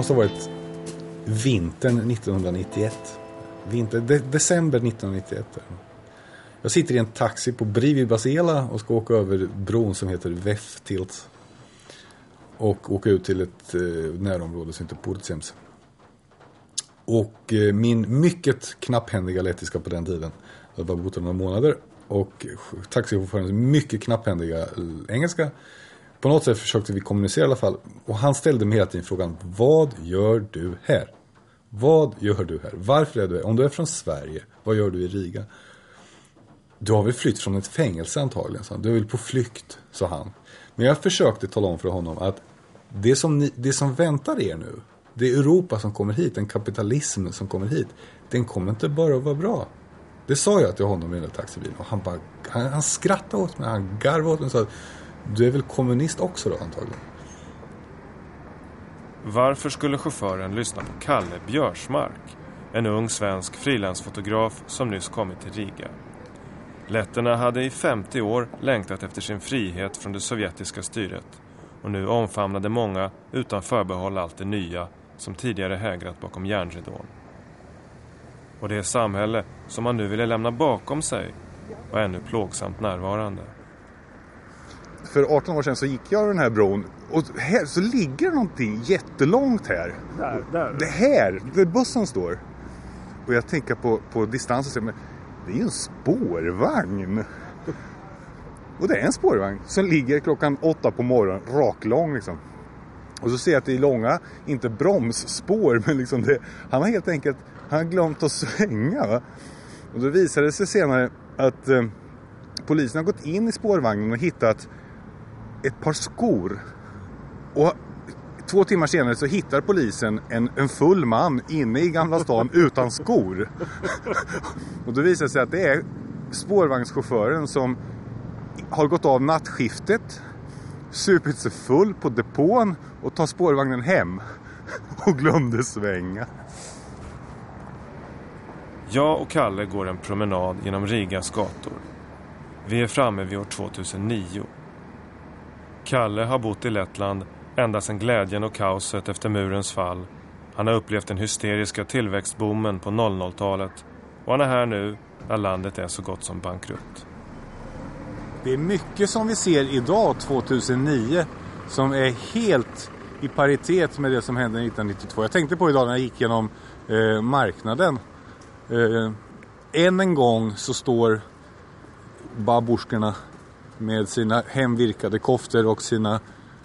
det måste ha varit vintern 1991. Vinter, de, december 1991. Jag sitter i en taxi på Brivi Basela och ska åka över bron som heter Veftilt. Och åka ut till ett eh, närområde som heter Purtsems. Och eh, min mycket knapphändiga lettiska på den tiden, jag hade bara bott några månader, och taxichaufförens mycket knapphändiga eh, engelska. På något sätt försökte vi kommunicera i alla fall. Och han ställde mig hela tiden frågan, vad gör du här? Vad gör du här? Varför är du här? Om du är från Sverige, vad gör du i Riga? Du har väl flytt från ett fängelse antagligen, sa han. Du är väl på flykt, sa han. Men jag försökte tala om för honom att det som, ni, det som väntar er nu, det är Europa som kommer hit, den kapitalism som kommer hit, den kommer inte bara att vara bra. Det sa jag till honom i den där taxibilen och han bara, han, han skrattade åt mig, han garvade åt mig och sa du är väl kommunist också då antagligen? Varför skulle chauffören lyssna på Kalle Björsmark, en ung svensk frilansfotograf som nyss kommit till Riga? Letterna hade i 50 år längtat efter sin frihet från det sovjetiska styret och nu omfamnade många utan förbehåll allt det nya som tidigare hägrat bakom järnridån. Och det samhälle som man nu ville lämna bakom sig var ännu plågsamt närvarande. För 18 år sedan så gick jag den här bron och här så ligger det någonting jättelångt här. Där, där. Det här, där bussen står. Och jag tänker på, på distans och säger, men det är ju en spårvagn. Och det är en spårvagn som ligger klockan åtta på morgonen, raklång liksom. Och så ser jag att det är långa, inte bromsspår, men liksom det, han har helt enkelt han har glömt att svänga. Va? Och då visade det sig senare att eh, polisen har gått in i spårvagnen och hittat ett par skor. Och två timmar senare så hittar polisen en, en full man inne i Gamla stan utan skor. och då visar det sig att det är spårvagnschauffören som har gått av nattskiftet, supit sig full på depån och tar spårvagnen hem och glömde svänga. Jag och Kalle går en promenad genom Rigas gator. Vi är framme vid år 2009. Kalle har bott i Lettland ända sedan glädjen och kaoset efter murens fall. Han har upplevt den hysteriska tillväxtboomen på 00-talet och han är här nu när landet är så gott som bankrutt. Det är mycket som vi ser idag 2009 som är helt i paritet med det som hände 1992. Jag tänkte på idag när jag gick genom eh, marknaden. Eh, än en gång så står baborskorna med sina hemvirkade koftor och sina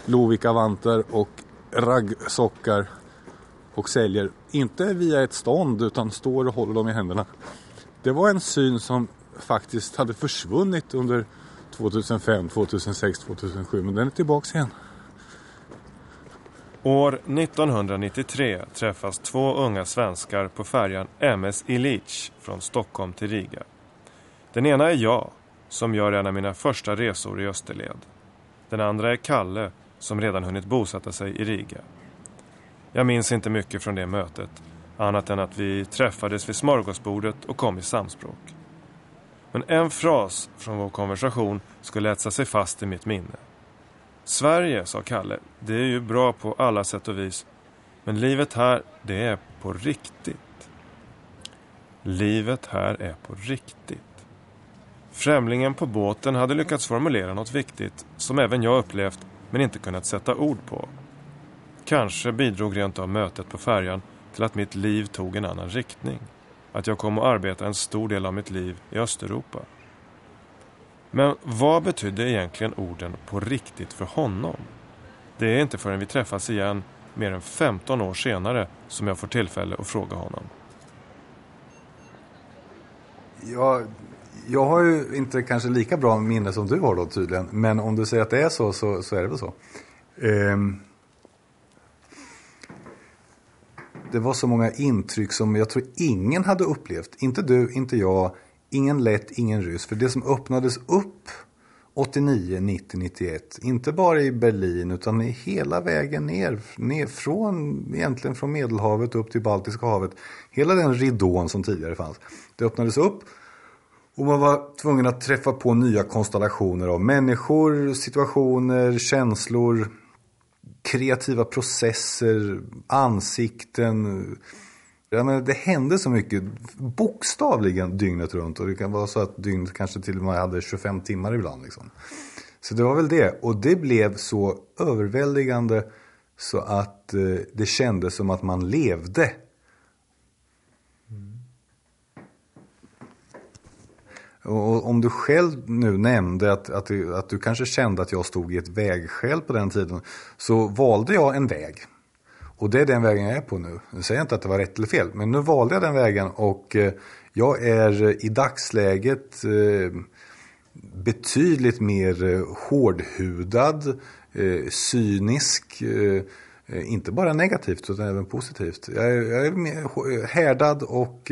Lovikka-vantar och raggsockar och säljer. Inte via ett stånd utan står och håller dem i händerna. Det var en syn som faktiskt hade försvunnit under 2005, 2006, 2007 men den är tillbaka igen. År 1993 träffas två unga svenskar på färjan MS Illich från Stockholm till Riga. Den ena är jag, som gör en av mina första resor i Österled. Den andra är Kalle, som redan hunnit bosätta sig i Riga. Jag minns inte mycket från det mötet, annat än att vi träffades vid smörgåsbordet och kom i samspråk. Men en fras från vår konversation skulle etsa sig fast i mitt minne. Sverige, sa Kalle, det är ju bra på alla sätt och vis. Men livet här, det är på riktigt. Livet här är på riktigt. Främlingen på båten hade lyckats formulera något viktigt som även jag upplevt men inte kunnat sätta ord på. Kanske bidrog rent av mötet på färjan till att mitt liv tog en annan riktning. Att jag kom att arbeta en stor del av mitt liv i Östeuropa. Men vad betydde egentligen orden på riktigt för honom? Det är inte förrän vi träffas igen mer än 15 år senare som jag får tillfälle att fråga honom. Ja, jag har ju inte kanske lika bra minne som du har då tydligen. Men om du säger att det är så, så, så är det väl så. Ehm. Det var så många intryck som jag tror ingen hade upplevt. Inte du, inte jag, ingen lätt, ingen ryss. För det som öppnades upp 89, 90, 91. Inte bara i Berlin utan i hela vägen ner, ner från, egentligen från Medelhavet upp till Baltiska havet. Hela den ridån som tidigare fanns. Det öppnades upp och man var tvungen att träffa på nya konstellationer av människor, situationer, känslor. kreativa processer, ansikten. Ja, men det hände så mycket, bokstavligen dygnet runt. Och det kan vara så att dygnet kanske till och med hade 25 timmar ibland. Liksom. Så det var väl det. Och det blev så överväldigande så att eh, det kändes som att man levde. Och om du själv nu nämnde att, att, du, att du kanske kände att jag stod i ett vägskäl på den tiden. Så valde jag en väg. Och det är den vägen jag är på nu. Nu säger jag inte att det var rätt eller fel. Men nu valde jag den vägen och eh, jag är eh, i dagsläget eh, betydligt mer hårdhudad, cynisk. Inte bara negativt utan även positivt. Jag är, jag är mer härdad och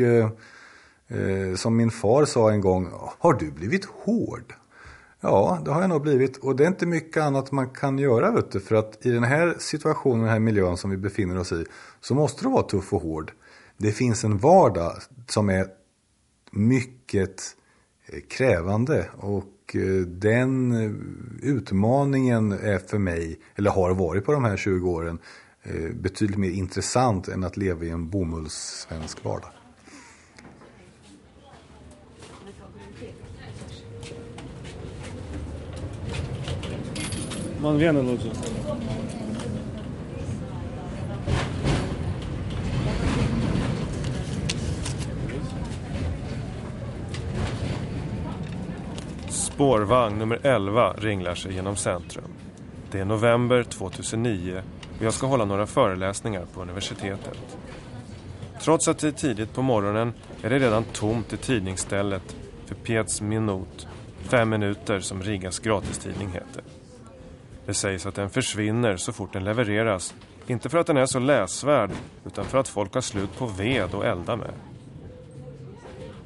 Eh, som min far sa en gång, har du blivit hård? Ja, det har jag nog blivit. Och det är inte mycket annat man kan göra, vet du. För att i den här situationen, den här miljön som vi befinner oss i, så måste du vara tuff och hård. Det finns en vardag som är mycket eh, krävande. Och eh, den utmaningen är för mig, eller har varit på de här 20 åren, betydligt mer intressant än att leva i en bomullssvensk vardag. Man venen också. Spårvagn nummer 11 ringlar sig genom centrum. Det är november 2009 och jag ska hålla några föreläsningar på universitetet. Trots att det är tidigt på morgonen är det redan tomt i tidningsstället för Pets Minut, fem minuter som Rigas gratistidning heter. Det sägs att den försvinner så fort den levereras. Inte för att den är så läsvärd utan för att folk har slut på ved att elda med.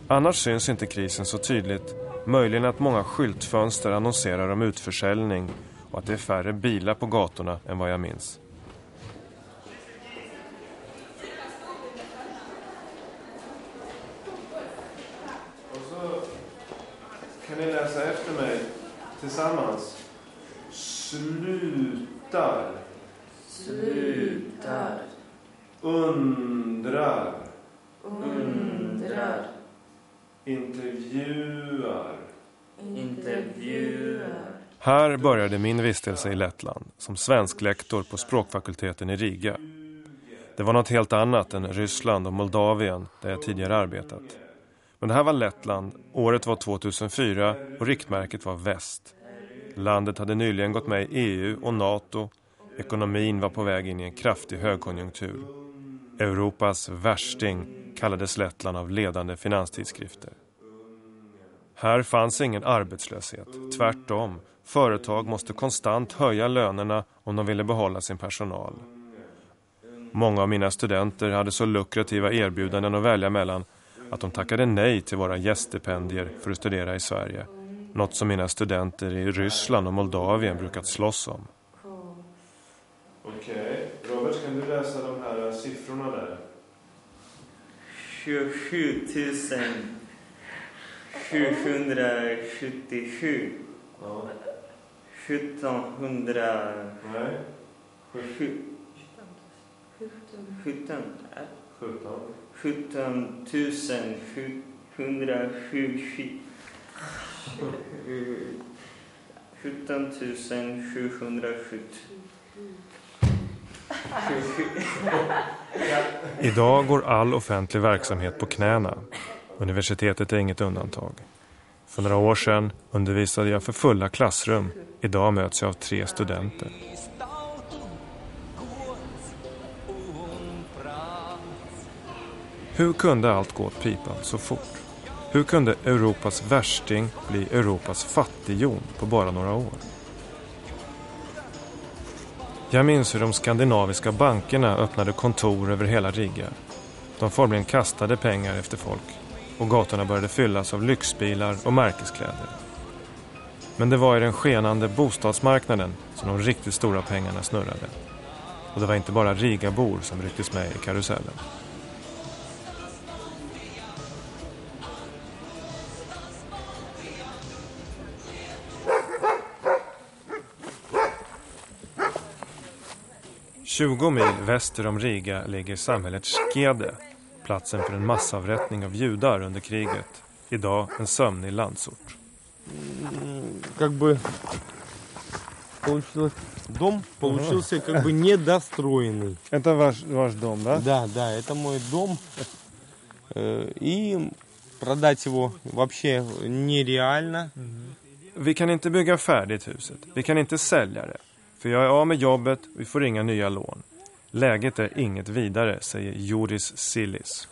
Annars syns inte krisen så tydligt. Möjligen att många skyltfönster annonserar om utförsäljning och att det är färre bilar på gatorna än vad jag minns. Och så kan ni läsa efter mig tillsammans. Slutar. Slutar. Undrar. Undrar. Intervjuar. Intervjuar. Här började min vistelse i Lettland som svensklektor på språkfakulteten i Riga. Det var något helt annat än Ryssland och Moldavien där jag tidigare arbetat. Men det här var Lettland, året var 2004 och riktmärket var väst. Landet hade nyligen gått med i EU och NATO. Ekonomin var på väg in i en kraftig högkonjunktur. Europas värsting kallades Lettland av ledande finanstidskrifter. Här fanns ingen arbetslöshet. Tvärtom, företag måste konstant höja lönerna om de ville behålla sin personal. Många av mina studenter hade så lukrativa erbjudanden att välja mellan att de tackade nej till våra gäststipendier för att studera i Sverige- något som mina studenter i Ryssland och Moldavien brukat slåss om. Okej. Robert, kan du läsa de här siffrorna där? 27 777. Ja. 1700... Nej. 17. 17. 17 727. 17 770. Idag går all offentlig verksamhet på knäna. Universitetet är inget undantag. För några år sedan undervisade jag för fulla klassrum. Idag möts jag av tre studenter. Hur kunde allt gå åt pipan så fort? Hur kunde Europas värsting bli Europas fattighjon på bara några år? Jag minns hur de skandinaviska bankerna öppnade kontor över hela Riga. De formligen kastade pengar efter folk och gatorna började fyllas av lyxbilar och märkeskläder. Men det var i den skenande bostadsmarknaden som de riktigt stora pengarna snurrade. Och det var inte bara Rigabor som rycktes med i karusellen. 20 mil väster om Riga ligger samhället Skede, platsen för en massavrättning av judar under kriget. Idag en sömnig landsort. Как бы получилось, дом получился как бы недостроенный. Это ваш, ваш dom, да? Да, да, это мой дом. Э, И продать его вообще нереально. Vi kan inte bygga färdigt huset. Vi kan inte sälja det. För jag är av med jobbet och vi får inga nya lån. Läget är inget vidare, säger Joris Silis.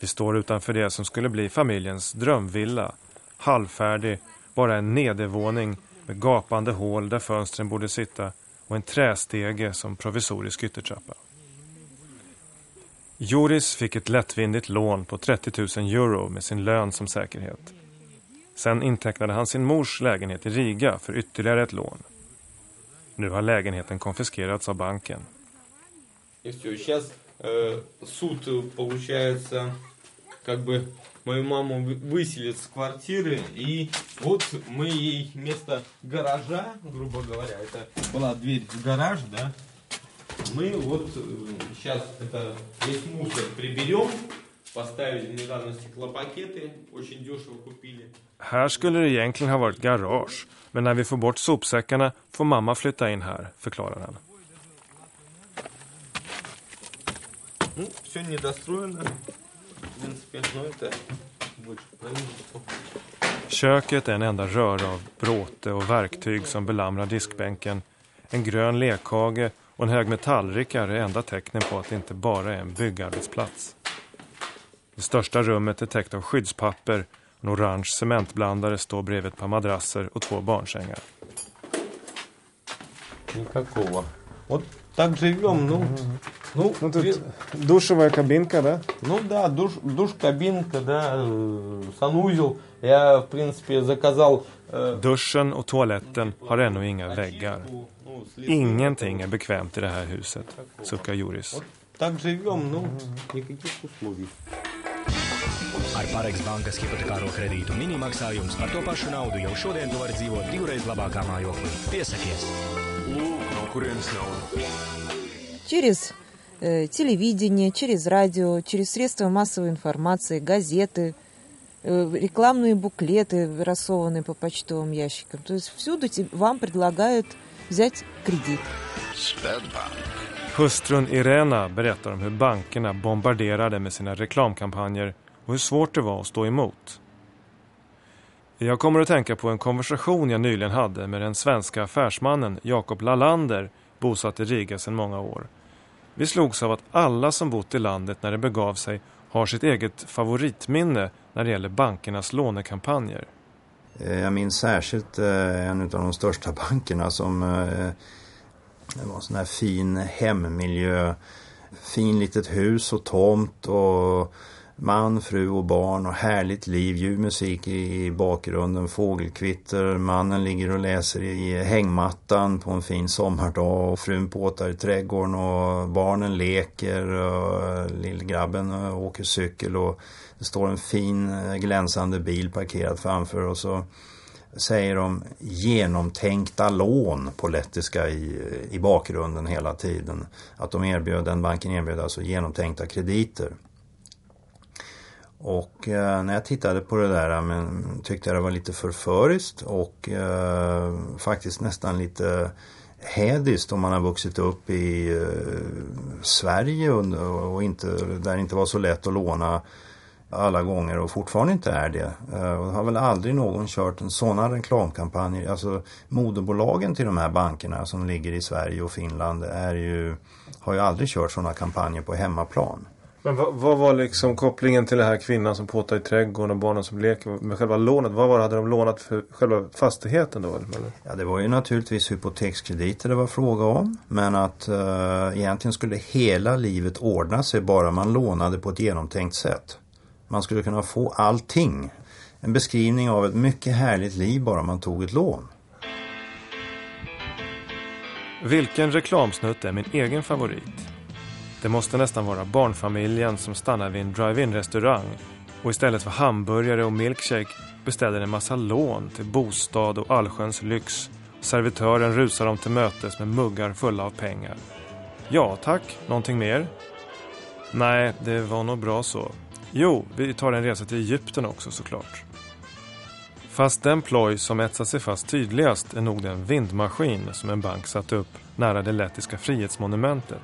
Vi står utanför det som skulle bli familjens drömvilla. Halvfärdig, bara en nedervåning med gapande hål där fönstren borde sitta och en trästege som provisorisk yttertrappa. Joris fick ett lättvindigt lån på 30 000 euro med sin lön som säkerhet. Sen intecknade han sin mors lägenhet i Riga för ytterligare ett lån. Nu har lägenheten konfiskerats av banken. Сейчас э, суд э, получается, как бы мою маму вы- выселят с квартиры, и вот мы ей вместо гаража, грубо говоря, это была дверь гараж, да, мы вот сейчас это весь мусор prиберем, поставили недавно стеклопакеты, очень дешево купили. Här skulle det egentligen ha varit garage, men när vi får bort sopsäckarna får mamma flytta in här, förklarar han. Ну, все недостроено, в принципе, но это больше правительство. Köket är en enda röra av bråte och verktyg som belamrar diskbänken. En grön lekhage och en hög med tallrikar är enda tecknen på att det inte bara är en byggarbetsplats. Det största rummet är täckt av skyddspapper. En orange cementblandare står bredvid ett par madrasser och två barnsängar. Никакого. Вот так живем, ну, ну, ви- Душевая кабинка, да? ну да, душ, душ, кабинка, да, э, санузел. Я, в принципе, заказал э, Duschen och toaletten har ännu inga väggar. очистку, ну, след- Ingenting är bekvämt i det här huset, suckar Joris. Так живем, ну, никаких условий. Ar Parex bankas hipotekāro kredītu minimaksājums par to pašu naudu jau šodien tu vari dzīvot divreiz labākā mājoklī. Piesakies! через э, телевидение, через радио, через средства массовой информации, газеты, э, рекламные буклеты, рассованные по почтовым ящикам. То есть всюду те- вам предлагают взять кредит. Hustrun Irena berättar om hur bankerna bombarderade med sina reklamkampanjer och hur svårt det var att stå emot. Jag kommer att tänka på en konversation jag nyligen hade med den svenska affärsmannen Jakob Lalander, bosatt i Riga sedan många år. Vi slogs av att alla som bott i landet när det begav sig har sitt eget favoritminne när det gäller bankernas lånekampanjer. Eh, jag minns särskilt eh, en av de största bankerna som eh, det var en sån här fin hemmiljö. Fin litet hus och tomt och man, fru och barn och härligt liv, ljuv musik i bakgrunden, fågelkvitter. Mannen ligger och läser i hängmattan på en fin sommardag och frun påtar i trädgården och barnen leker och lillgrabben eh, åker cykel och det står en fin eh, glänsande bil parkerad framför och så säger de genomtänkta lån på lettiska i, i bakgrunden hela tiden. Att de erbjöd, den banken erbjöd alltså genomtänkta krediter. Och eh, när jag tittade på det där men, tyckte jag det var lite förföriskt och eh, faktiskt nästan lite hädiskt om man har vuxit upp i eh, Sverige och, och inte, där det inte var så lätt att låna alla gånger och fortfarande inte är det. Eh, Och det har väl aldrig någon kört en sådana reklamkampanjer. Alltså moderbolagen till de här bankerna som ligger i Sverige och Finland är ju, har ju aldrig kört sådana kampanjer på hemmaplan. Men vad, vad var liksom kopplingen till den här kvinnan som påtar i trädgården och barnen som leker med själva lånet? Vad var det, hade de lånat för själva fastigheten då? Eller? Ja, det var ju naturligtvis hypotekskrediter det var fråga om. Men att eh, egentligen skulle hela livet ordna sig bara man lånade på ett genomtänkt sätt. Man skulle kunna få allting. En beskrivning av ett mycket härligt liv bara man tog ett lån. Vilken reklamsnutt är min egen favorit? Det måste nästan vara barnfamiljen som stannar vid en drive-in restaurang Och istället för hamburgare och milkshake beställer en massa lån till bostad och allsköns lyx. Servitören rusar dem till mötes med muggar fulla av pengar. Ja tack, någonting mer? Nej, det var nog bra så. Jo, vi tar en resa till Egypten också såklart. Fast den ploj som etsat sig fast tydligast är nog den vindmaskin som en bank satt upp nära det lettiska frihetsmonumentet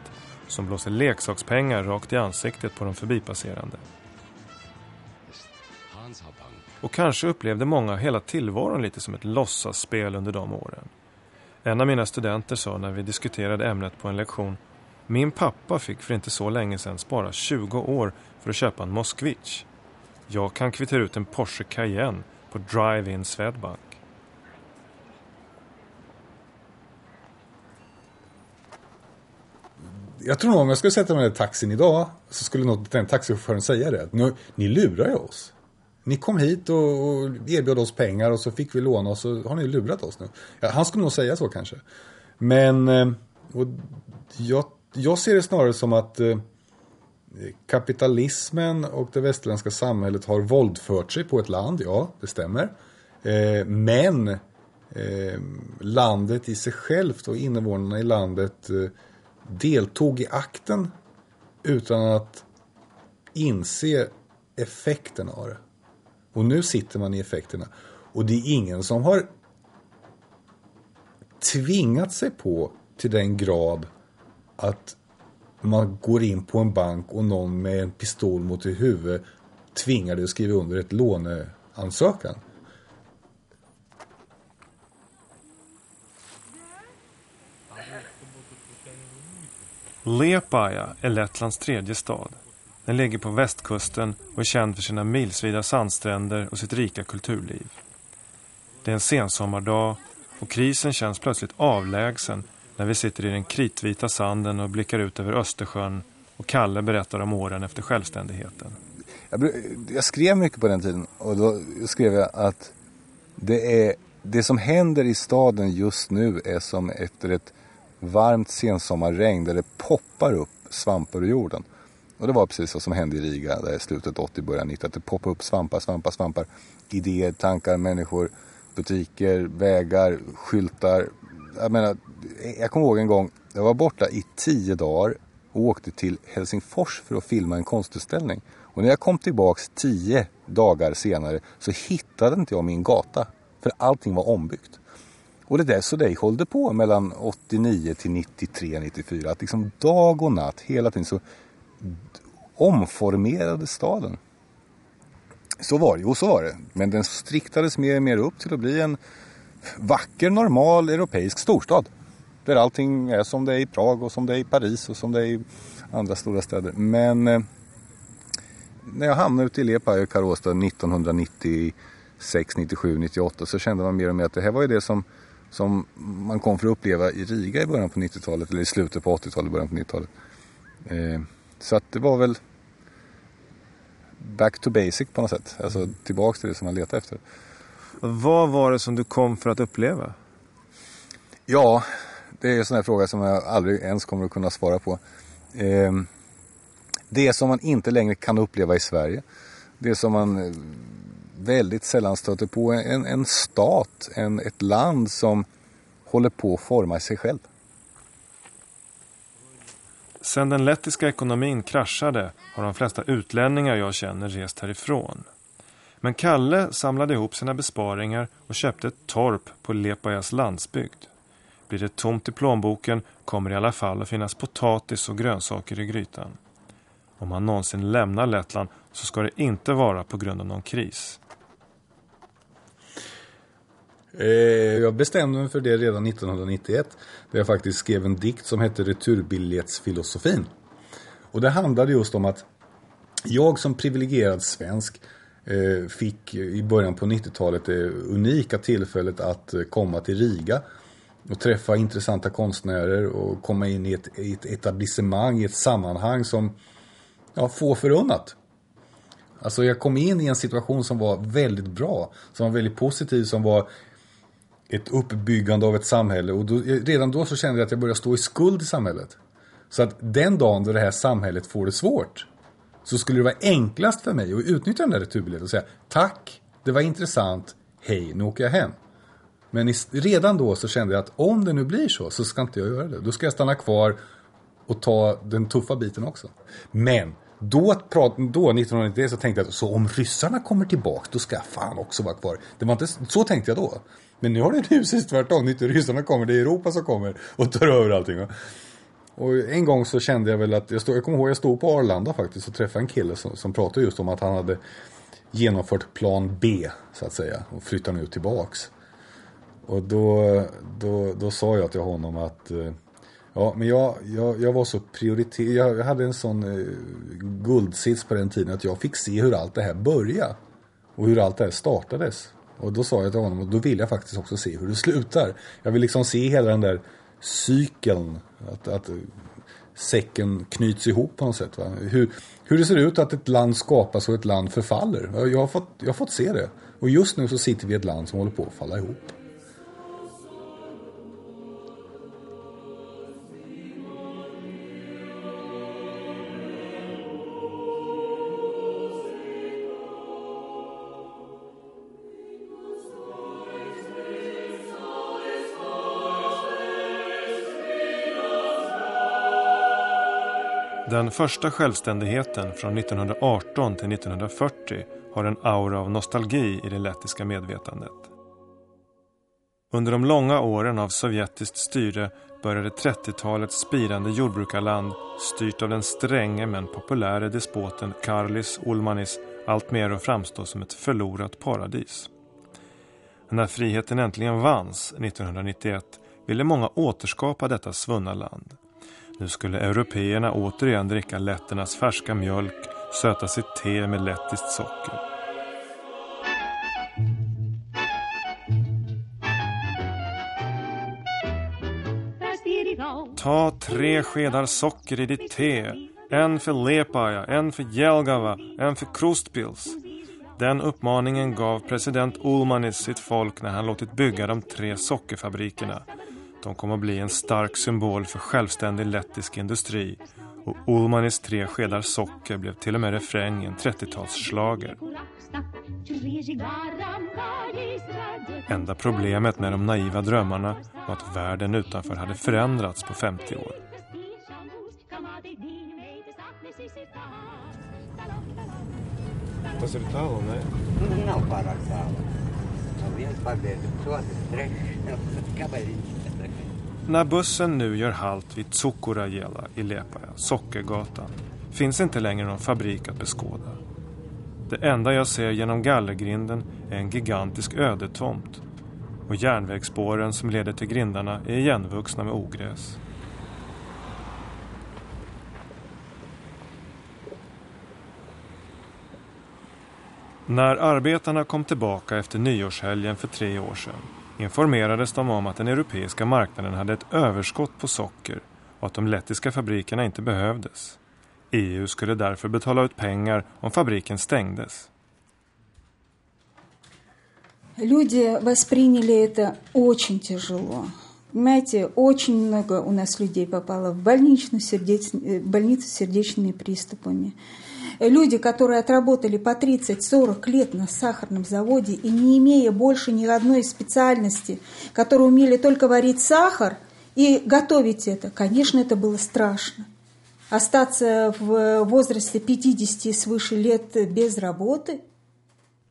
som blåser leksakspengar rakt i ansiktet på de förbipasserande. Och kanske upplevde många hela tillvaron lite som ett låtsasspel under de åren. En av mina studenter sa när vi diskuterade ämnet på en lektion Min pappa fick för inte så länge sedan spara 20 år för att köpa en Moskvich. Jag kan kvittera ut en Porsche Cayenne på Drive-In Swedbank. Jag tror nog om jag skulle sätta mig i taxin idag så skulle nog den taxichauffören säga det. Nu, ni lurar ju oss. Ni kom hit och, erbjöd oss pengar och så fick vi låna och så har ni lurat oss nu. Ja, han skulle nog säga så kanske. Men eh, och jag, jag ser det snarare som att eh, kapitalismen och det västerländska samhället har våldfört sig på ett land, ja, det stämmer. Eh, men landet i sig självt och invånarna i landet deltog i akten utan att inse effekten av det. Och nu sitter man i effekterna. Och det är ingen som har tvingat sig på till den grad att man går in på en bank och någon med en pistol mot i huvudet tvingar dig att skriva under ett låneansökan. Liepaja är Lettlands tredje stad. Den ligger på västkusten och är känd för sina milsvida sandstränder och sitt rika kulturliv. Det är en sensommardag och krisen känns plötsligt avlägsen när vi sitter i den kritvita sanden och blickar ut över Östersjön och Kalle berättar om åren efter självständigheten. Jag, jag skrev mycket på den tiden och då skrev jag att det, är, det som händer i staden just nu är som efter ett varmt sensommarregn där det poppar upp svampar ur jorden. Och det var precis vad som hände i Riga där i slutet 80, början 90. Att det poppar upp svampar, svampar, svampar. Idéer, tankar, människor, butiker, vägar, skyltar. Jag menar, jag kommer ihåg en gång, jag var borta i tio dagar och åkte till Helsingfors för att filma en konstutställning. Och när jag kom tillbaks tio dagar senare så hittade inte jag min gata. För allting var ombyggt. Och det där så hållde höll på mellan 89 till 93, 94. Att liksom dag och natt hela tiden så omformerade staden. Så var det, jo så var det. Men den striktades mer och mer upp till att bli en vacker, normal europeisk storstad. Där allting är som det är i Prag och som det är i Paris och som det är i andra stora städer. Men eh, när jag hamnade ute i Lepa i Karostad 1996, 97, 98 så kände man mer och mer att det här var ju det som, som man kom för att uppleva i Riga i början på 90-talet eller i slutet på 80-talet, början på 90-talet. Eh, så att det var väl back to basic på något sätt. Alltså tillbaks till det som man letade efter. Vad var det som du kom för att uppleva? Ja, det är en sån här fråga som jag aldrig ens kommer att kunna svara på. Eh, det som man inte längre kan uppleva i Sverige. Det som man eh, väldigt sällan stöter på. En, en stat, en, ett land som håller på att forma sig själv. Sedan den lettiska ekonomin kraschade har de flesta utlänningar jag känner rest härifrån. Men Kalle samlade ihop sina besparingar och köpte ett torp på Lepajas landsbygd. Blir det tomt i plånboken kommer det i alla fall att finnas potatis och grönsaker i grytan. Om han någonsin lämnar Lettland så ska det inte vara på grund av någon kris. Eh, jag bestämde mig för det redan 1991. Där jag faktiskt skrev en dikt som hette Returbiljettsfilosofin. Och det handlade just om att jag som privilegierad svensk eh, fick i början på 90-talet det unika tillfället att eh, komma till Riga och träffa intressanta konstnärer och komma in i ett, i ett etablissemang, i ett sammanhang som ja, få förunnat. Alltså jag kom in i en situation som var väldigt bra, som var väldigt positiv, som var ett uppbyggande av ett samhälle. Och då, redan då så kände jag att jag började stå i skuld i samhället. Så att den dagen då det här samhället får det svårt, så skulle det vara enklast för mig att utnyttja den där returbiljetten och säga tack, det var intressant, hej, nu åker jag hem. Men i, redan då så kände jag att om det nu blir så, så ska inte jag göra det. Då ska jag stanna kvar och ta den tuffa biten också. Men då, då 1991 så tänkte jag att så om ryssarna kommer tillbaka då ska jag fan också vara kvar. Det var inte, så tänkte jag då. Men nu har det precis tvärtom. Inte ryssarna kommer, det är Europa som kommer och tar över allting. Och en gång så kände jag väl att, jag, stod, jag kommer ihåg jag stod på Arlanda faktiskt och träffade en kille som, som pratade just om att han hade genomfört plan B så att säga och flyttade nu tillbaks. Och då, då, då sa jag till honom att eh, Ja, men jag, jag, jag var så prioriterad. Jag hade en sån eh, guldsits på den tiden att jag fick se hur allt det här började. Och hur allt det här startades. Och då sa jag till honom, och då vill jag faktiskt också se hur det slutar. Jag vill liksom se hela den där cykeln. Att, att säcken knyts ihop på något sätt. Va? Hur, hur det ser ut att ett land skapas och ett land förfaller. Jag har, fått, jag har fått se det. Och just nu så sitter vi i ett land som håller på att falla ihop. Den första självständigheten från 1918 till 1940 har en aura av nostalgi i det lettiska medvetandet. Under de långa åren av sovjetiskt styre började 30-talets spirande jordbrukarland styrt av den stränge men populäre despoten Karlis Ulmanis alltmer att framstå som ett förlorat paradis. När friheten äntligen vanns 1991 ville många återskapa detta svunna land. Nu skulle européerna återigen dricka letternas färska mjölk, söta sitt te med lettiskt socker. Ta tre skedar socker i ditt te. En för Lepaja, en för Jelgava, en för Krustpils. Den uppmaningen gav president Ulmanis sitt folk när han låtit bygga de tre sockerfabrikerna de kom att bli en stark symbol för självständig lettisk industri. Och Ulmanis tre skedar socker blev till och med refräng i en 30-talsslager. Enda problemet med de naiva drömmarna var att världen utanför hade förändrats på 50 år. När bussen nu gör halt vid Tsukurajela i Lepaja, Sockergatan, finns inte längre någon fabrik att beskåda. Det enda jag ser genom gallergrinden är en gigantisk ödetomt och järnvägsspåren som leder till grindarna är igenvuxna med ogräs. När arbetarna kom tillbaka efter nyårshelgen för tre år sedan informerades de om att den europeiska marknaden hade ett överskott på socker och att de lettiska fabrikerna inte behövdes. EU skulle därför betala ut pengar om fabriken stängdes. Люди восприняли это очень тяжело. Понимаете, очень много у нас людей попало в больничную сердец... больницу с сердечными приступами Люди, которые отработали по 30-40 лет на сахарном заводе и не имея больше ни одной специальности, которые умели только варить сахар и готовить это, конечно, это было страшно. Остаться в возрасте 50 свыше лет без работы –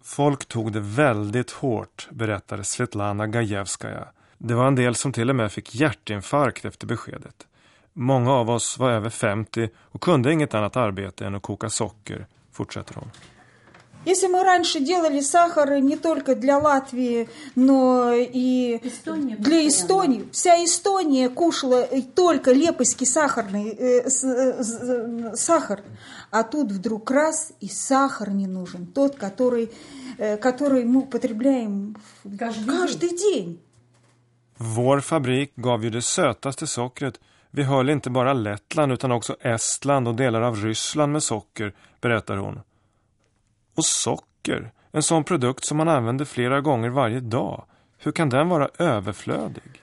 Folk tog det väldigt hårt, berättar Svetlana Gajevskaja. Det var en del som till och med fick hjärtinfarkt efter beskedet. Många av oss var över 50 och kunde inget annat arbete än att koka socker, fortsätter hon. Если мы раньше делали сахар не только для Латвии, но и Эстония для Эстонии, вся Эстония кушала только лепойский сахарный э, э, сахар, а тут вдруг раз и сахар не нужен, тот, который, э, который мы употребляем каждый, каждый день. день. Vår fabrik gav ju det sötaste sockret Vi höll inte bara Lettland utan också Estland och delar av Ryssland med socker, berättar hon. Och socker, en sån produkt som man använder flera gånger varje dag. Hur kan den vara överflödig?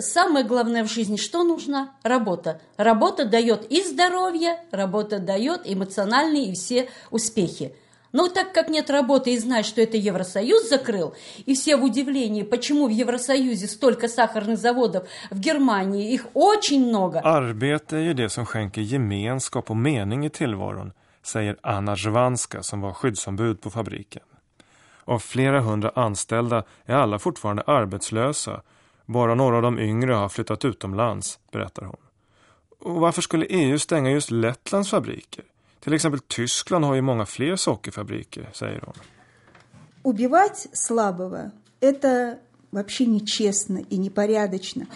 Самое главное в жизни, что нужна? Работа. Работа дает и здоровье, работа дает эмоциональные и все успехи. Но так как нет работы и знать, что это Евросоюз закрыл, и все в удивлении, почему в Евросоюзе stолько сахарных заводов, в Германии их очень много. Arbete är ju det som skänker gemenskap och mening i tillvaron, säger Anna Zvanska som var skyddsombud på fabriken. Av flera hundra anställda är alla fortfarande arbetslösa. Bara några av de yngre har flyttat utomlands, berättar hon. Och varför skulle EU stänga just Lettlands fabriker? Till exempel Tyskland har ju många fler sockerfabriker, säger hon. Убивать слабого – это вообще нечестно и непорядочно.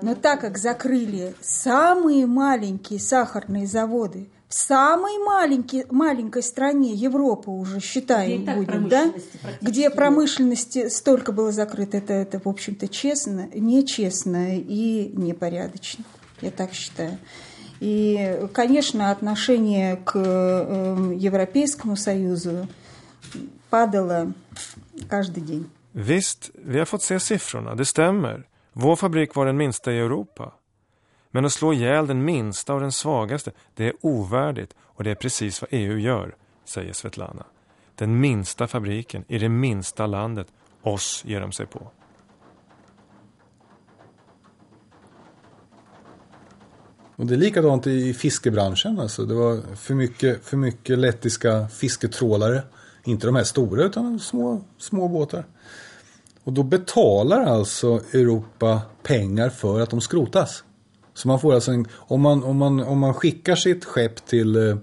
Но так как закрыли самые маленькие сахарные заводы в самой маленькой, маленькой стране Европы уже считаем Где будем, да? Где промышленности столько было закрыто, это, это, в общем-то, честно, нечестно и непорядочно. Я так считаю. И, конечно, отношение к э, Европейскому Союзу падало каждый день. Visst, vi har fått se siffrorna, det stämmer. Vår fabrik var den minsta i Europa. Men att slå ihjäl den minsta och den svagaste, det är ovärdigt och det är precis vad EU gör, säger Svetlana. Den minsta fabriken i det minsta landet, oss ger de sig på. Och det är likadant i fiskebranschen. Alltså. Det var för mycket, för mycket lettiska fisketrålare. Inte de här stora utan små, små båtar. Och då betalar alltså Europa pengar för att de skrotas. Så man får alltså en, om, man, om, man, om man skickar sitt skepp till, eh,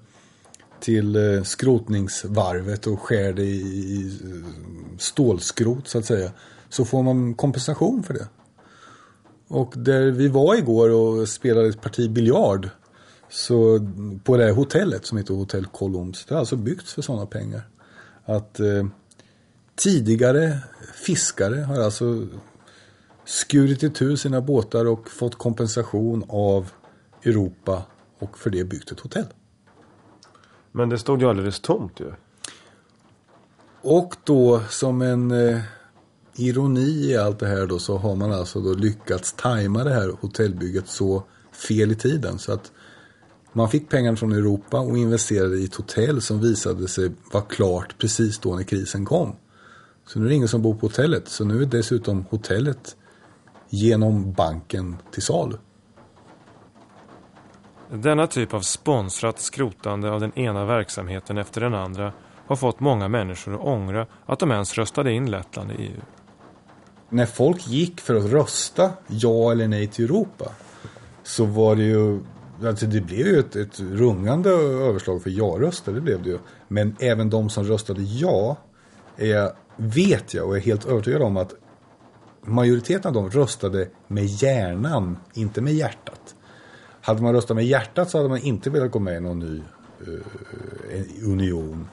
till eh, skrotningsvarvet och skär det i eh, stålskrot så att säga. Så får man kompensation för det. Och där vi var igår och spelade ett parti biljard. Så på det här hotellet som heter Hotell Colombs. Det har alltså byggts för sådana pengar. Att eh, tidigare fiskare har alltså skurit itu sina båtar och fått kompensation av Europa och för det byggt ett hotell. Men det stod ju alldeles tomt ju. Och då som en eh, ironi i allt det här då så har man alltså då lyckats tajma det här hotellbygget så fel i tiden så att man fick pengar från Europa och investerade i ett hotell som visade sig vara klart precis då när krisen kom. Så nu är det ingen som bor på hotellet. Så nu är dessutom hotellet genom banken till salu. Denna typ av sponsrat skrotande av den ena verksamheten efter den andra har fått många människor att ångra att de ens röstade in Lettland i EU. När folk gick för att rösta ja eller nej till Europa så var det ju Alltså det blev ju ett, ett rungande överslag för ja-röster, det blev det ju. Men även de som röstade ja, är, vet jag och är helt övertygad om att majoriteten av dem röstade med hjärnan, inte med hjärtat. Hade man röstat med hjärtat så hade man inte velat gå med i någon ny uh, union.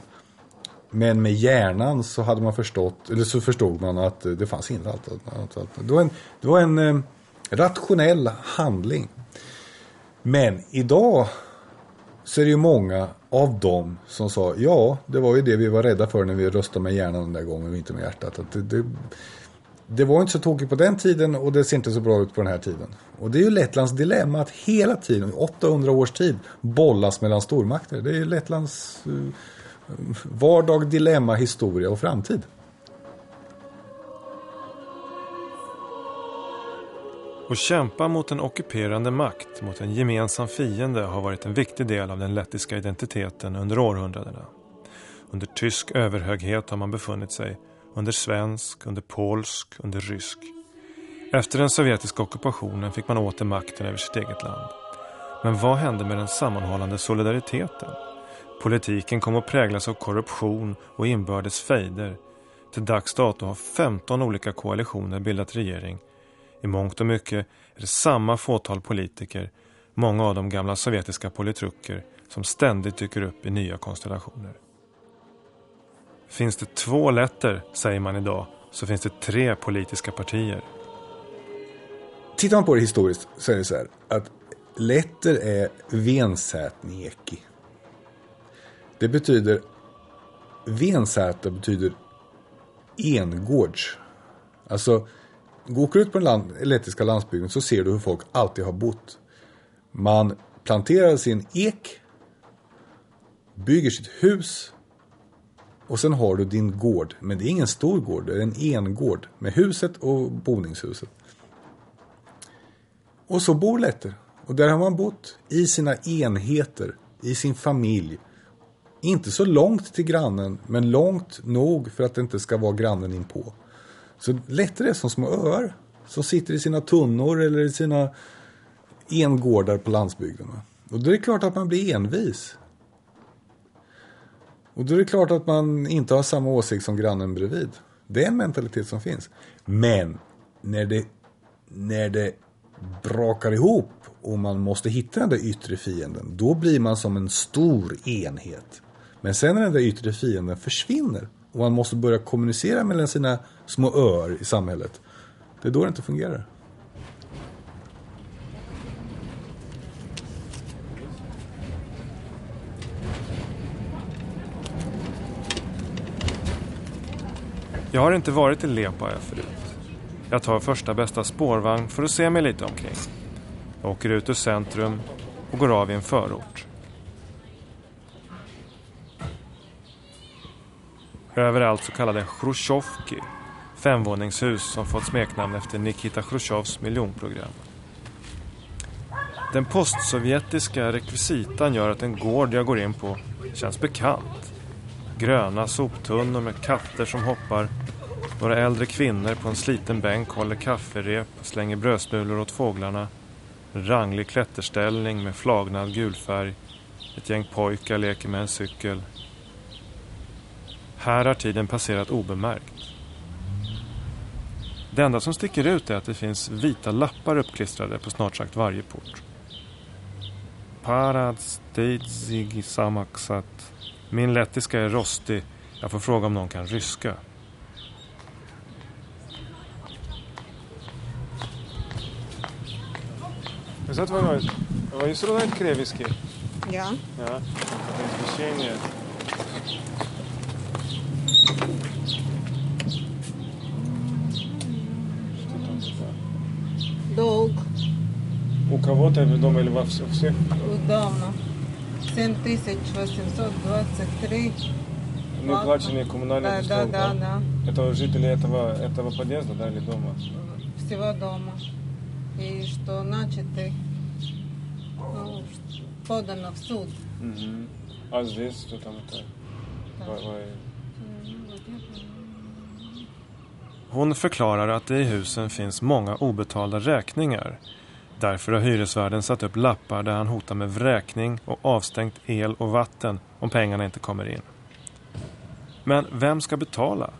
Men med hjärnan så hade man förstått, eller så förstod man att det fanns inte allt. allt, allt. Det var en, det var en eh, rationell handling. Men idag så är det ju många av dem som sa ja, det var ju det vi var rädda för när vi röstade med hjärnan den där gången och inte med hjärtat. Att det, det, det var inte så tokigt på den tiden och det ser inte så bra ut på den här tiden. Och det är ju Lettlands dilemma att hela tiden, i 800 års tid, bollas mellan stormakter. Det är ju Lettlands uh, vardag, dilemma, historia och framtid. Att kämpa mot en ockuperande makt, mot en gemensam fiende har varit en viktig del av den lettiska identiteten under århundradena. Under tysk överhöghet har man befunnit sig, under svensk, under polsk, under rysk. Efter den sovjetiska ockupationen fick man åter makten över sitt eget land. Men vad hände med den sammanhållande solidariteten? Politiken kom att präglas av korruption och inbördes fejder. Till dags dato har 15 olika koalitioner bildat regering i mångt och mycket är det samma fåtal politiker, många av de gamla sovjetiska politruker, som ständigt dyker upp i nya konstellationer. Finns det två letter, säger man idag, så finns det tre politiska partier. Tittar man på det historiskt så är det så här att letter är vensätnieki. Det betyder, vensäta betyder engårds. Alltså åker ut på den land, lettiska landsbygden så ser du hur folk alltid har bott. Man planterar sin ek, bygger sitt hus och sen har du din gård. Men det är ingen stor gård, det är en engård med huset och boningshuset. Och så bor letter. Och där har man bott i sina enheter, i sin familj. Inte så långt till grannen, men långt nog för att det inte ska vara grannen inpå. Så lätt är som små öar som sitter i sina tunnor eller i sina engårdar på landsbygden. Och då är det klart att man blir envis. Och då är det klart att man inte har samma åsikt som grannen bredvid. Det är en mentalitet som finns. Men när det, när det brakar ihop och man måste hitta den där yttre fienden, då blir man som en stor enhet. Men sen när den där yttre fienden försvinner och man måste börja kommunicera mellan sina små öar i samhället, det är då det inte fungerar. Jag har inte varit i Lepaja förut. Jag tar första bästa spårvagn för att se mig lite omkring. Jag åker ut ur centrum och går av i en förort. Överallt så kallade Chrusjovki, femvåningshus som fått smeknamn efter Nikita Chrusjtjovs miljonprogram. Den postsovjetiska rekvisitan gör att den gård jag går in på känns bekant. Gröna soptunnor med katter som hoppar. Några äldre kvinnor på en sliten bänk håller kafferep och slänger brödsmulor åt fåglarna. En ranglig klätterställning med flagnad gulfärg. Ett gäng pojkar leker med en cykel. Här har tiden passerat obemärkt. Det enda som sticker ut är att det finns vita lappar uppklistrade på snart sagt varje port. Parad stejdzig samaksat. Min lettiska är rostig. Jag får fråga om någon kan ryska. Za tvoj Есть рудать кревиски? Ja. Ja. Освещение. Что Кого-то дома или во всех? всех? давно. 7823. Неуплаченные коммунальные Да, да, да, да. Это жители этого, этого подъезда, да, или дома? Всего дома. И что начаты, ну, подано в суд. Мгм. А здесь что там это? Vad- vad är- Hon förklarar att det i husen finns många obetalda räkningar. Därför har hyresvärden satt upp lappar där han hotar med vräkning och avstängt el och vatten om pengarna inte kommer in. Men vem ska betala?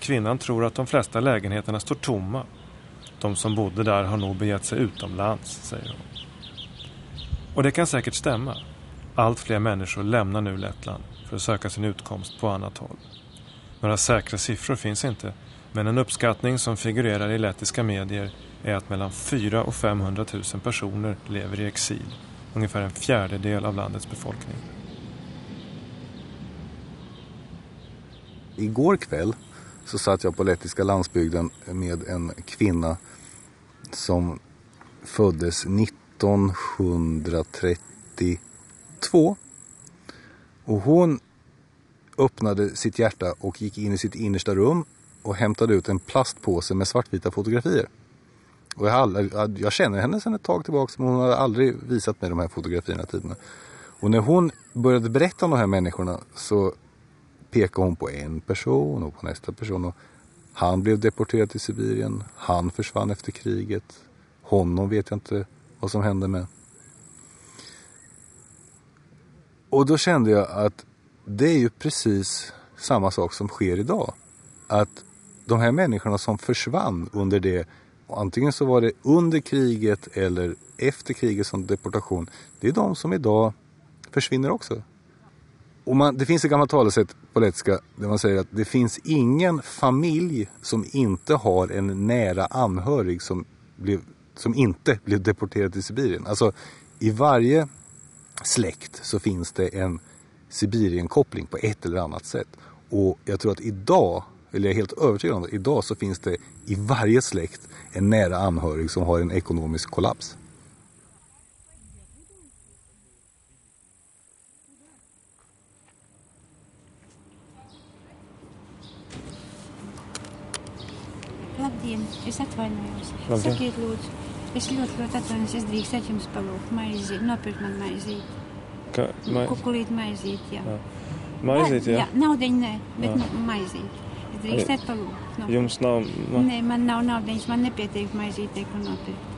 Kvinnan tror att de flesta lägenheterna står tomma. De som bodde där har nog begett sig utomlands, säger hon. Och det kan säkert stämma. Allt fler människor lämnar nu Lettland för att söka sin utkomst på annat håll. Några säkra siffror finns inte, men en uppskattning som figurerar i lettiska medier är att mellan 400 och 500 000 personer lever i exil. Ungefär en fjärdedel av landets befolkning. Igår kväll så satt jag på lettiska landsbygden med en kvinna som föddes 1932. Och hon öppnade sitt hjärta och gick in i sitt innersta rum och hämtade ut en plastpåse med svartvita fotografier. Och jag, aldrig, jag känner henne sedan ett tag tillbaka men hon har aldrig visat mig de här fotografierna tidigare. Och när hon började berätta om de här människorna så pekade hon på en person och på nästa person. Och han blev deporterad till Sibirien. Han försvann efter kriget. Honom vet jag inte vad som hände med. Och då kände jag att det är ju precis samma sak som sker idag. Att de här människorna som försvann under det, antingen så var det under kriget eller efter kriget som deportation. Det är de som idag försvinner också. Och man, det finns ett gammalt talesätt på lettiska där man säger att det finns ingen familj som inte har en nära anhörig som, blev, som inte blev deporterad till Sibirien. Alltså i varje släkt så finns det en Sibirienkoppling på ett eller annat sätt. Och jag tror att idag eller jag är helt övertygad om det, idag så finns det i varje släkt en nära anhörig som har en ekonomisk kollaps. Labdien, es atvainojos. Labdien. Sakiet, lūdzu, es ļoti, ļoti atvainojos. Es drīkstētu jums palūgt maizīt, nopirkt man Kukulīt jā. Jā. Maizīt, jā? Jā, naudiņu nē, bet Jā. ma- maizīt. Es drīkstētu palūgt. nopirkt. Jums nav... Ma, Nē, man nav naudiņas, man nepietiek maizītē, ko nopirkt.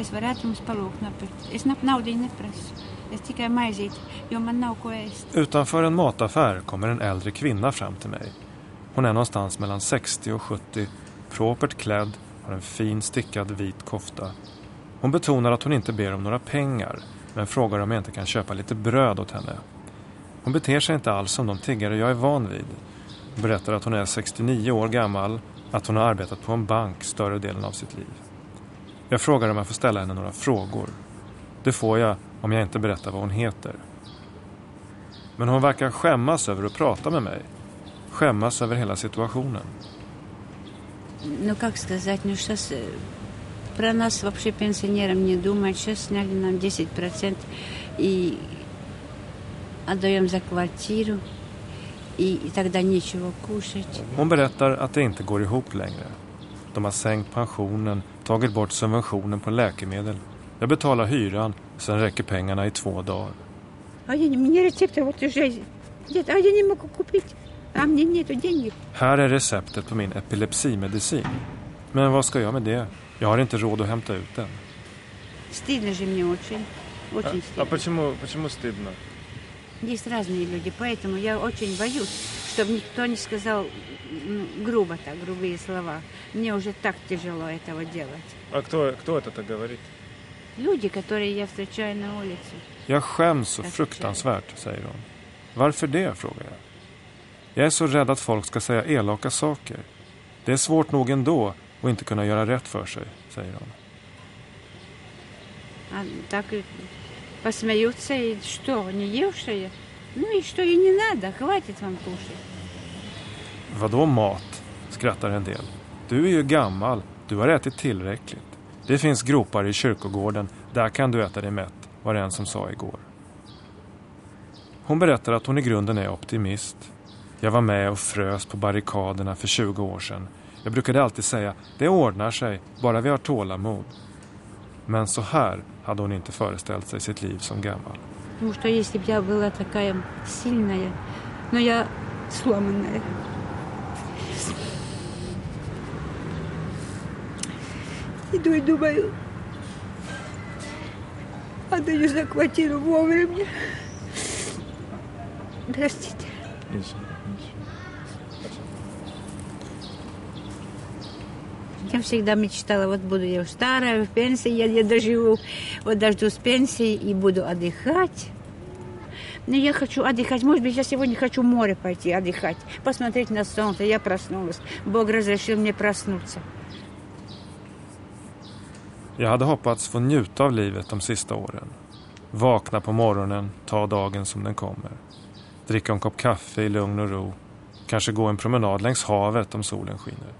Es varētu jums palūgt nopirkt. Es naudiņu neprasu. Es tikai maizīt, jo man nav ko ēst. Utanför en mataffär kommer en äldre kvinna fram till mig. Hon är någonstans mellan 60 och 70, propert klädd, har en fin stickad vit kofta. Hon betonar att hon inte ber om några pengar, men frågar om jag inte kan köpa lite bröd åt henne. Hon beter sig inte alls som de tiggare jag är van vid. Hon berättar att hon är 69 år gammal, att hon har arbetat på en bank större delen av sitt liv. Jag frågar om jag får ställa henne några frågor. Det får jag om jag inte berättar vad hon heter. Men hon verkar skämmas över att prata med mig. Skämmas över hela situationen. Ну, как сказать, ну, сейчас про нас вообще пенсионерам не думают. Сейчас сняли нам 10% и отдаем за квартиру. Hon berättar att det inte går ihop längre. De har sänkt pensionen, tagit bort subventionen på läkemedel. Jag betalar hyran, sen räcker pengarna i två dagar. А я, не- мне рецепта вот уже нет, а я не могу купить. А мне нету денег. Här är receptet på min epilepsimedicin. Men vad ska jag med det? Jag har inte råd att hämta ut den. Стыдно же мне очень. Очень стыдно. почему, почему стыдно? Есть разные люди, поэтому я очень боюсь, чтобы никто не сказал ну, грубо так, грубые слова. Мне уже так тяжело этого делать. А кто, кто это говорит? Люди, которые я встречаю на улице. Jag skäms så fruktansvärt, säger hon. Varför det, frågar jag. Jag är så rädd att folk ska säga elaka saker. Det är svårt nog ändå att inte kunna göra rätt för sig, säger hon. А посмеются, и что, не евшие? Ну и что, и не надо, хватит вам кушать. Vadå mat? skrattar en del. Du är ju gammal, du har ätit tillräckligt. Det finns gropar i kyrkogården, där kan du äta dig mätt, var det en som sa igår. Hon berättar att hon i grunden är optimist. Jag var med och frös på barrikaderna för 20 år sedan. Jag brukade alltid säga, det ordnar sig, bara vi har tålamod. Men så här hade hon inte föreställt sig sitt liv som gammal. Потому что если бы я была такая сильная, но я сломанная. Иду и думаю, отдаю за квартиру вовремя. Простите. Я всегда мечтала, вот буду я старая, в пенсии, я, я доживу, вот дождусь пенсии и буду отдыхать. Но я хочу отдыхать. Может быть, я сегодня хочу в море пойти отдыхать, посмотреть на солнце. Я проснулась. Бог разрешил мне проснуться. Jag hade hoppats få njuta av livet de sista åren. Vakna på morgonen, ta dagen som den kommer. Dricka en kopp kaffe i lugn och ro. Kanske gå en promenad längs havet om solen skiner.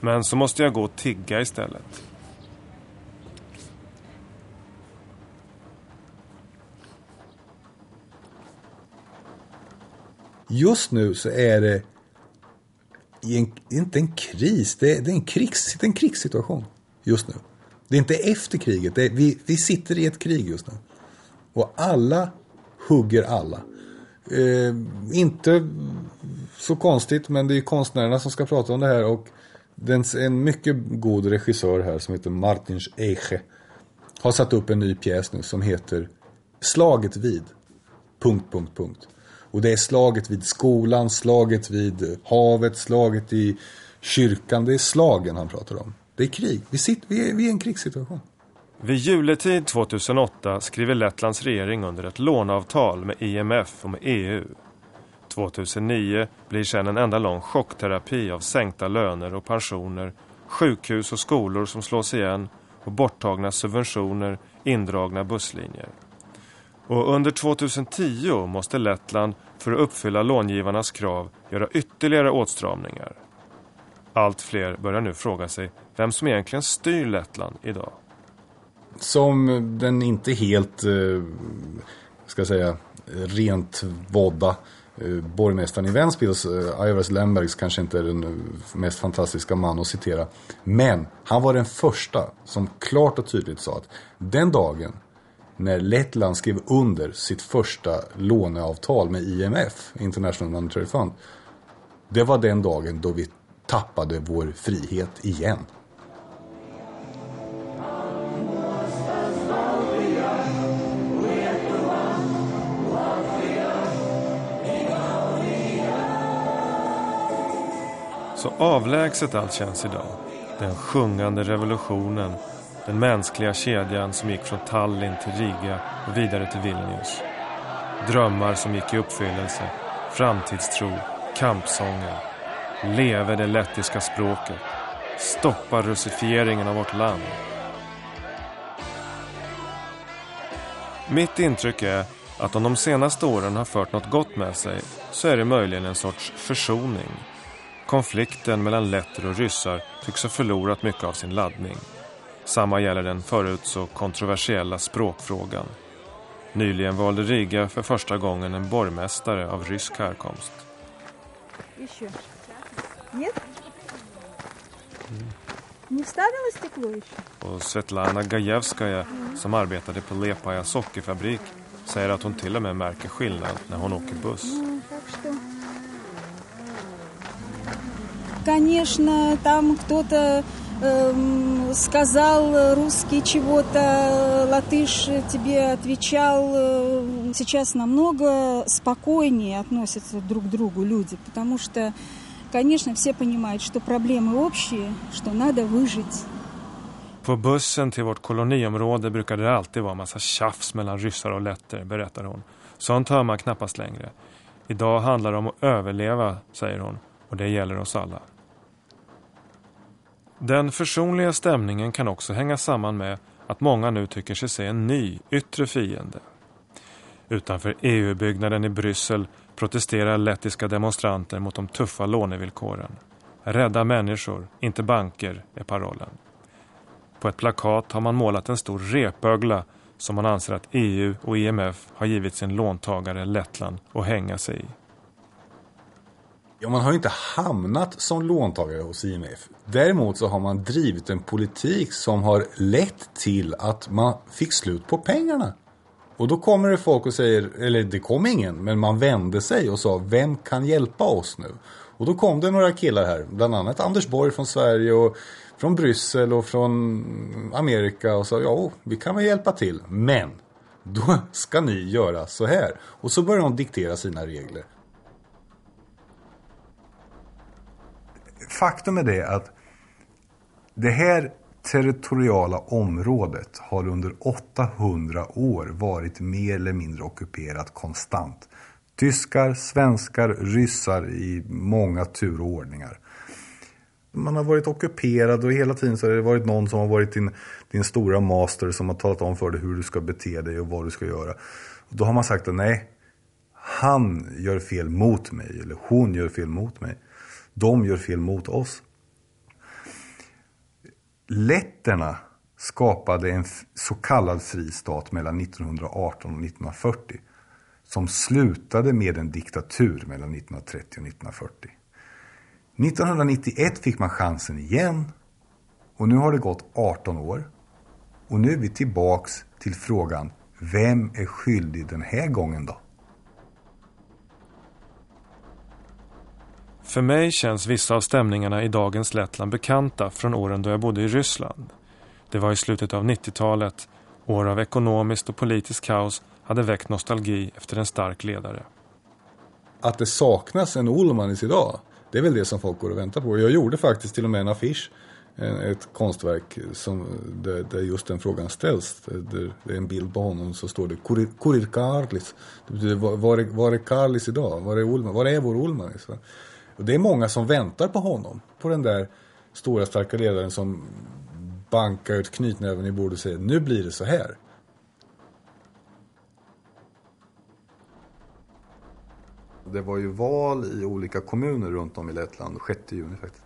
Men så måste jag gå och tigga istället. Just nu så är det en, inte en kris, det är, det är en, krigs, det är en krigssituation just nu. Det är inte efter kriget, det är, vi, vi sitter i ett krig just nu. Och alla hugger alla. Eh, inte så konstigt, men det är konstnärerna som ska prata om det här och den, en mycket god regissör här som heter Martin Eiche har satt upp en ny pjäs nu som heter Slaget vid. Punkt, punkt, punkt. Och det är slaget vid skolan, slaget vid havet, slaget i kyrkan. Det är slagen han pratar om. Det är krig. Vi, sitter, vi, är, vi är i en krigssituation. Vid juletid 2008 skriver Lettlands regering under ett låneavtal med IMF och med EU. 2009 blir sedan en enda lång chockterapi av sänkta löner och pensioner, sjukhus och skolor som slås igen och borttagna subventioner, indragna busslinjer. Och under 2010 måste Lettland för att uppfylla långivarnas krav göra ytterligare åtstramningar. Allt fler börjar nu fråga sig vem som egentligen styr Lettland idag. Som den inte helt, eh, ska jag säga, rent vodda Eh, borgmästaren i Ventspils, eh, Ivers Lembergs, kanske inte är den eh, mest fantastiska man att citera. Men han var den första som klart och tydligt sa att den dagen när Lettland skrev under sitt första låneavtal med IMF, International Monetary Fund. Det var den dagen då vi tappade vår frihet igen. Så avlägset allt känns idag. Den sjungande revolutionen, den mänskliga kedjan som gick från Tallinn till Riga och vidare till Vilnius. Drömmar som gick i uppfyllelse, framtidstro, kampsånger. Leve det lettiska språket. Stoppa russifieringen av vårt land. Mitt intryck är att om de senaste åren har fört något gott med sig så är det möjligen en sorts försoning. Konflikten mellan letter och ryssar tycks ha förlorat mycket av sin laddning. Samma gäller den förut så kontroversiella språkfrågan. Nyligen valde Riga för första gången en borgmästare av rysk härkomst. Mm. Och Svetlana Gajevskaja som arbetade på Lepaja sockerfabrik säger att hon till och med märker skillnad när hon åker buss. Конечно, там кто-то эм, сказал русский чего-то, латыш тебе отвечал. Э, Сейчас намного спокойнее относятся друг к другу люди, потому что, конечно, все понимают, что проблемы общие, что надо выжить. På bussen till vårt koloniområde brukar det alltid vara massa tjafs mellan ryssar och letter, berättar hon. Sånt hör man knappast längre. Idag handlar det om att överleva, säger hon. Och det gäller oss alla. Den försonliga stämningen kan också hänga samman med att många nu tycker sig se en ny yttre fiende. Utanför EU-byggnaden i Bryssel protesterar lettiska demonstranter mot de tuffa lånevillkoren. Rädda människor, inte banker, är parollen. På ett plakat har man målat en stor repögla som man anser att EU och IMF har givit sin låntagare Lettland att hänga sig i. Ja, man har ju inte hamnat som låntagare hos IMF. Däremot så har man drivit en politik som har lett till att man fick slut på pengarna. Och då kommer det folk och säger, eller det kom ingen, men man vände sig och sa, vem kan hjälpa oss nu? Och då kom det några killar här, bland annat Anders Borg från Sverige och från Bryssel och från Amerika och sa, ja, vi kan väl hjälpa till, men då ska ni göra så här. Och så börjar de diktera sina regler. Faktum är det att det här territoriala området har under 800 år varit mer eller mindre ockuperat konstant. Tyskar, svenskar, ryssar i många turordningar. Man har varit ockuperad och hela tiden så har det varit någon som har varit din, din stora master som har talat om för dig hur du ska bete dig och vad du ska göra. Och då har man sagt att nej, han gör fel mot mig eller hon gör fel mot mig. De gör fel mot oss. Letterna skapade en så kallad fri stat mellan 1918 och 1940 som slutade med en diktatur mellan 1930 och 1940. 1991 fick man chansen igen och nu har det gått 18 år. Och nu är vi tillbaks till frågan, vem är skyldig den här gången då? För mig känns vissa av stämningarna i dagens Lettland bekanta från åren då jag bodde i Ryssland. Det var i slutet av 90-talet. År av ekonomiskt och politiskt kaos hade väckt nostalgi efter en stark ledare. Att det saknas en Olmanis idag, det är väl det som folk går och väntar på. Jag gjorde faktiskt till och med en affisch, eh, ett konstverk som, där, där just den frågan ställs. Där det är en bild på honom så står det Kurir, Karlis. Det betyder, var, var, är, var är Karlis idag? Var är, Olman, var är vår Olmanis? Och det är många som väntar på honom. På den där stora starka ledaren som bankar ut knytnäven i bordet och säger nu blir det så här. Det var ju val i olika kommuner runt om i Lettland, 6 juni faktiskt.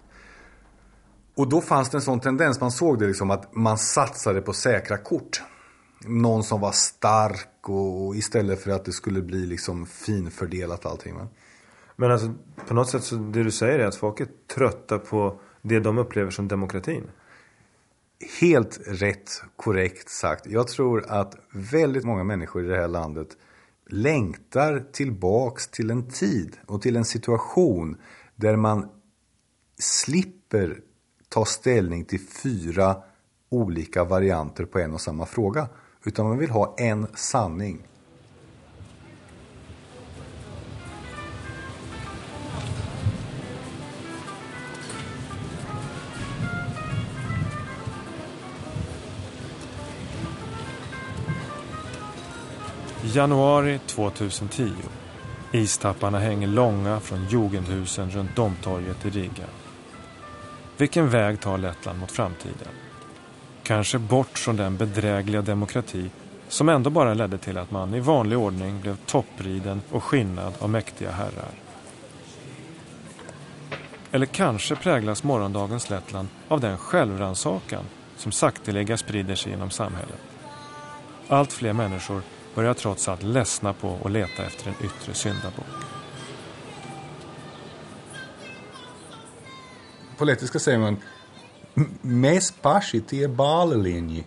Och då fanns det en sån tendens, man såg det liksom att man satsade på säkra kort. Någon som var stark och istället för att det skulle bli liksom finfördelat allting. Va? Men alltså på något sätt så det du säger är att folk är trötta på det de upplever som demokratin. Helt rätt, korrekt sagt. Jag tror att väldigt många människor i det här landet längtar tillbaks till en tid och till en situation där man slipper ta ställning till fyra olika varianter på en och samma fråga. Utan man vill ha en sanning. Januari 2010. Istapparna hänger långa från Jugendhusen runt Domtorget i Riga. Vilken väg tar Lettland mot framtiden? Kanske bort från den bedrägliga demokrati som ändå bara ledde till att man i vanlig ordning blev toppriden och skinnad av mäktiga herrar. Eller kanske präglas morgondagens Lettland av den självrannsakan som sakteliga sprider sig genom samhället. Allt fler människor börjar trots allt ledsna på och leta efter en yttre syndabock. På lettiska säger man Mes pasit är balelinje.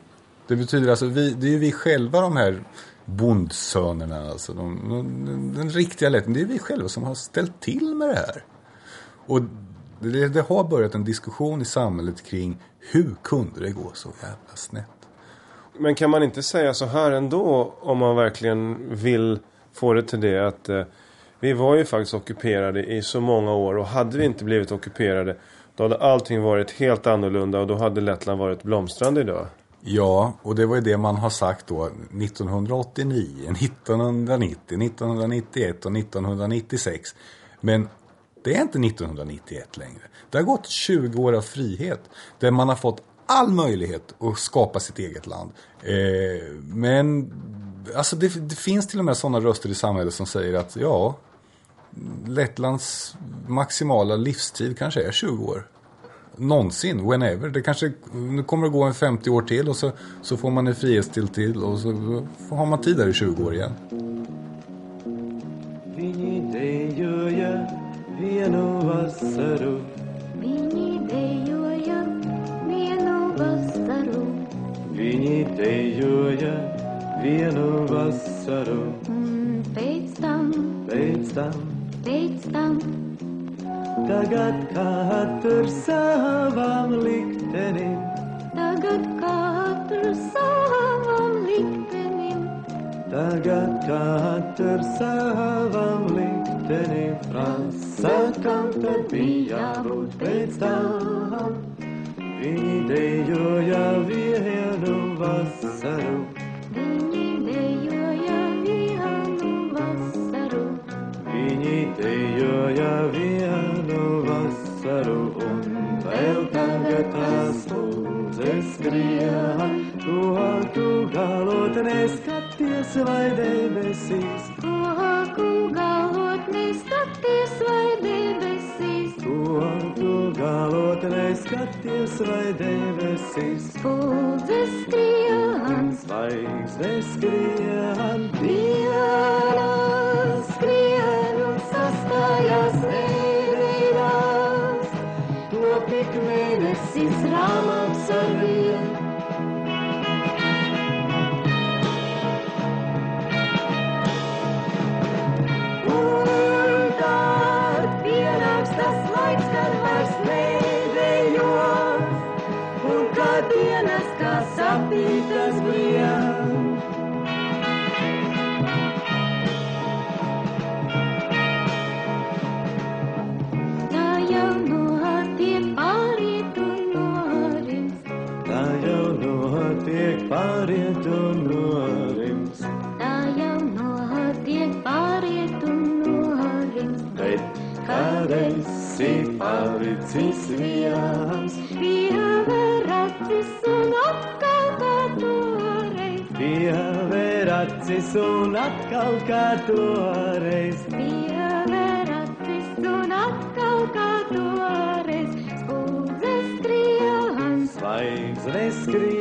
Det betyder alltså, vi, det är ju vi själva de här bondsönerna, alltså de, de, den riktiga lätten, Det är vi själva som har ställt till med det här. Och det, det har börjat en diskussion i samhället kring hur kunde det gå så jävla snett? Men kan man inte säga så här ändå om man verkligen vill få det till det att eh, vi var ju faktiskt ockuperade i så många år och hade vi inte blivit ockuperade då hade allting varit helt annorlunda och då hade Lettland varit blomstrande idag. Ja, och det var ju det man har sagt då 1989, 1990, 1991 och 1996. Men det är inte 1991 längre. Det har gått 20 år av frihet där man har fått all möjlighet att skapa sitt eget land. Eh, men alltså det, det, finns till och med sådana röster i samhället som säger att ja, Lettlands maximala livstid kanske är 20 år. Någonsin, whenever. Det kanske nu kommer att gå en 50 år till och så, så får man en frihetstid till och så har man tid där i 20 år igen. Vinitejoja, vienu vasaru. Pēcstam, pēcstam, pēcstam. Tagad katrs savam liktenim. Tagad katrs savam liktenim. Tagad katrs savam liktenim. Prasakam, tad bija jābūt pēc tam. Viņi dejoja vienu vasaru. Viņi dejoja vienu vasaru. Viņi dejoja vienu vasaru. Un vēl tagad tās lūdzes skrien. Tu aku galot neskaties vai debesīs. galotnē skaties, vai debesis spuldzes skrien, zvaigznes skrien, dienas skrien un sastājās nedēļās, no tik mēnesis rāmā. viens. Dieva ir acis un atkal kā toreiz. Dieva ir acis un atkal kā toreiz. Dieva ir acis un atkal kā toreiz. Spūdzes skriens. Svaigznes skriens.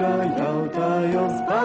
Kliedz kā